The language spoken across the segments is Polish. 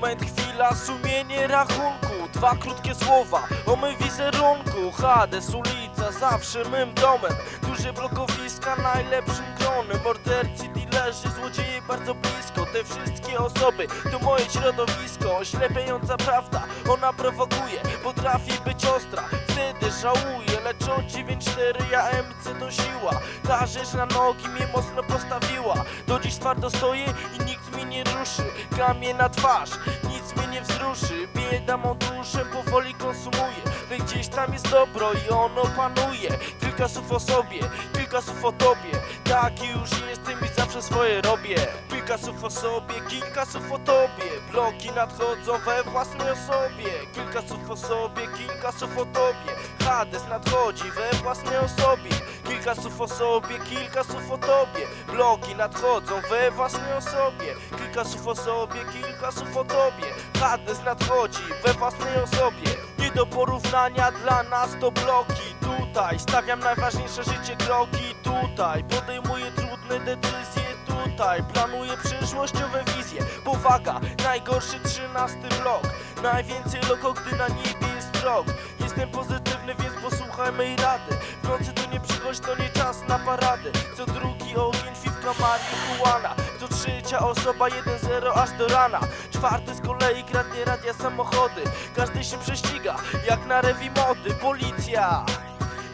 Moment, chwila, sumienie rachunku. Dwa krótkie słowa o mym wizerunku. Hades, ulica, zawsze mym domem. Duże blokowiska, najlepszym gronem. Mordercy, dilerzy, złodzieje bardzo blisko. Te wszystkie osoby to moje środowisko. Oślepiająca prawda, ona prowokuje. Potrafi być ostra, wtedy żałuję. Lecz od 9-4 ja MC to siła. Ta rzecz na nogi mnie mocno postawiła. Do dziś twardo stoję i nikt mnie nie ruszy Kamień na twarz, nic mnie nie wzruszy Bieda mą duszę powoli konsumuje. Lecz gdzieś tam jest dobro i ono panuje. Kilka słów o sobie, kilka słów o tobie. Taki już jestem i zawsze swoje robię. Kilka słów o sobie, kilka słów o tobie. Bloki nadchodzą we własnej osobie. Kilka słów o sobie, kilka słów o tobie Hades nadchodzi we własnej osobie. Kilka słów o sobie, kilka słów o tobie. Bloki nadchodzą we własnej osobie. Kilka słów o sobie, kilka słów o tobie. Hades nadchodzi we własnej osobie. Nie do porównania dla nas to bloki. Tutaj stawiam najważniejsze życie kroki. Tutaj podejmuję trudne decyzje. Tutaj planuję przyszłościowe wizje. Powaga, najgorszy trzynasty blok. Najwięcej loko, gdy na niebie jest rok Jestem pozytywny, więc posłuchaj mej rady. W nocy to nie przychodź, to nie czas na paradę Co drugi ogień, fifka marihuana To trzecia osoba, 1-0 aż do rana. Czwarty z kolei kradnie radia samochody. Każdy się prześciga, jak na rewi mody. Policja!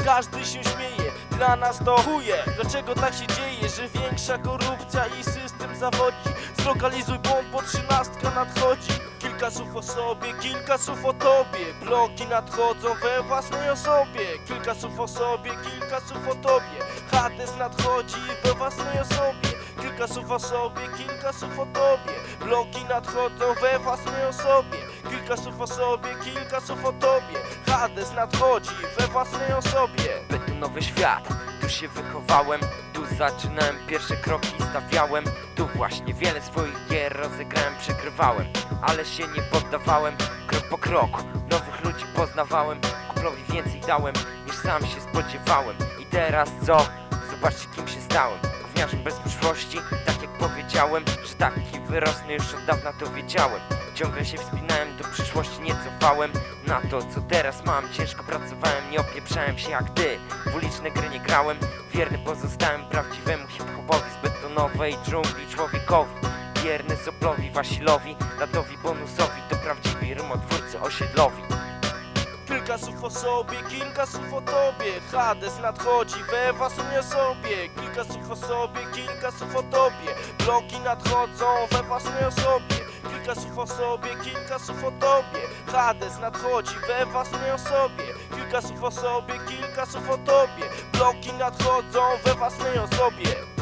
Każdy się śmieje, dla nas to chuje. Dlaczego tak się dzieje, że większa korupcja i system zawodzi? Zlokalizuj błąd, bo trzynastka nadchodzi Kilka słów o sobie, kilka słów o tobie. Bloki nadchodzą we własnej osobie. Kilka słów o sobie, kilka słów o tobie. Hades nadchodzi we własnej osobie. Kilka słów o sobie, kilka słów o tobie. Bloki nadchodzą we własnej osobie. Kilka słów o sobie, kilka słów o tobie. Hades nadchodzi we własnej osobie. Betonowy świat, tu się wychowałem Tu zaczynałem pierwsze kroki stawiałem Tu właśnie wiele swoich gier rozegrałem, przegrywałem Ale się nie poddawałem, krok po kroku Nowych ludzi poznawałem, kuplowi więcej dałem Niż sam się spodziewałem. I teraz co? Zobaczcie kim się stałem. Gówniarzem bez przyszłości, tak jak powiedziałem Że taki wyrosnę już od dawna to wiedziałem Ciągle się wspinałem do przyszłości, nie cofałem Na to co teraz mam, ciężko pracowałem Nie opieprzałem się jak ty, w uliczne gry nie grałem Wierny pozostałem prawdziwemu hip-hopowi. Z betonowej dżungli człowiekowi Wierny Soplowi, Wasilowi, Latowi, Bonusowi. To prawdziwi rymotwórcy osiedlowi. Kilka słów o sobie, kilka słów o tobie. Hades nadchodzi we własnej osobie Kilka słów o sobie, kilka słów o tobie. Bloki nadchodzą we własnej osobie Kilka słów o sobie, kilka słów o tobie. Hades nadchodzi we własnej osobie. Kilka słów o sobie, kilka słów o tobie. Bloki nadchodzą we własnej osobie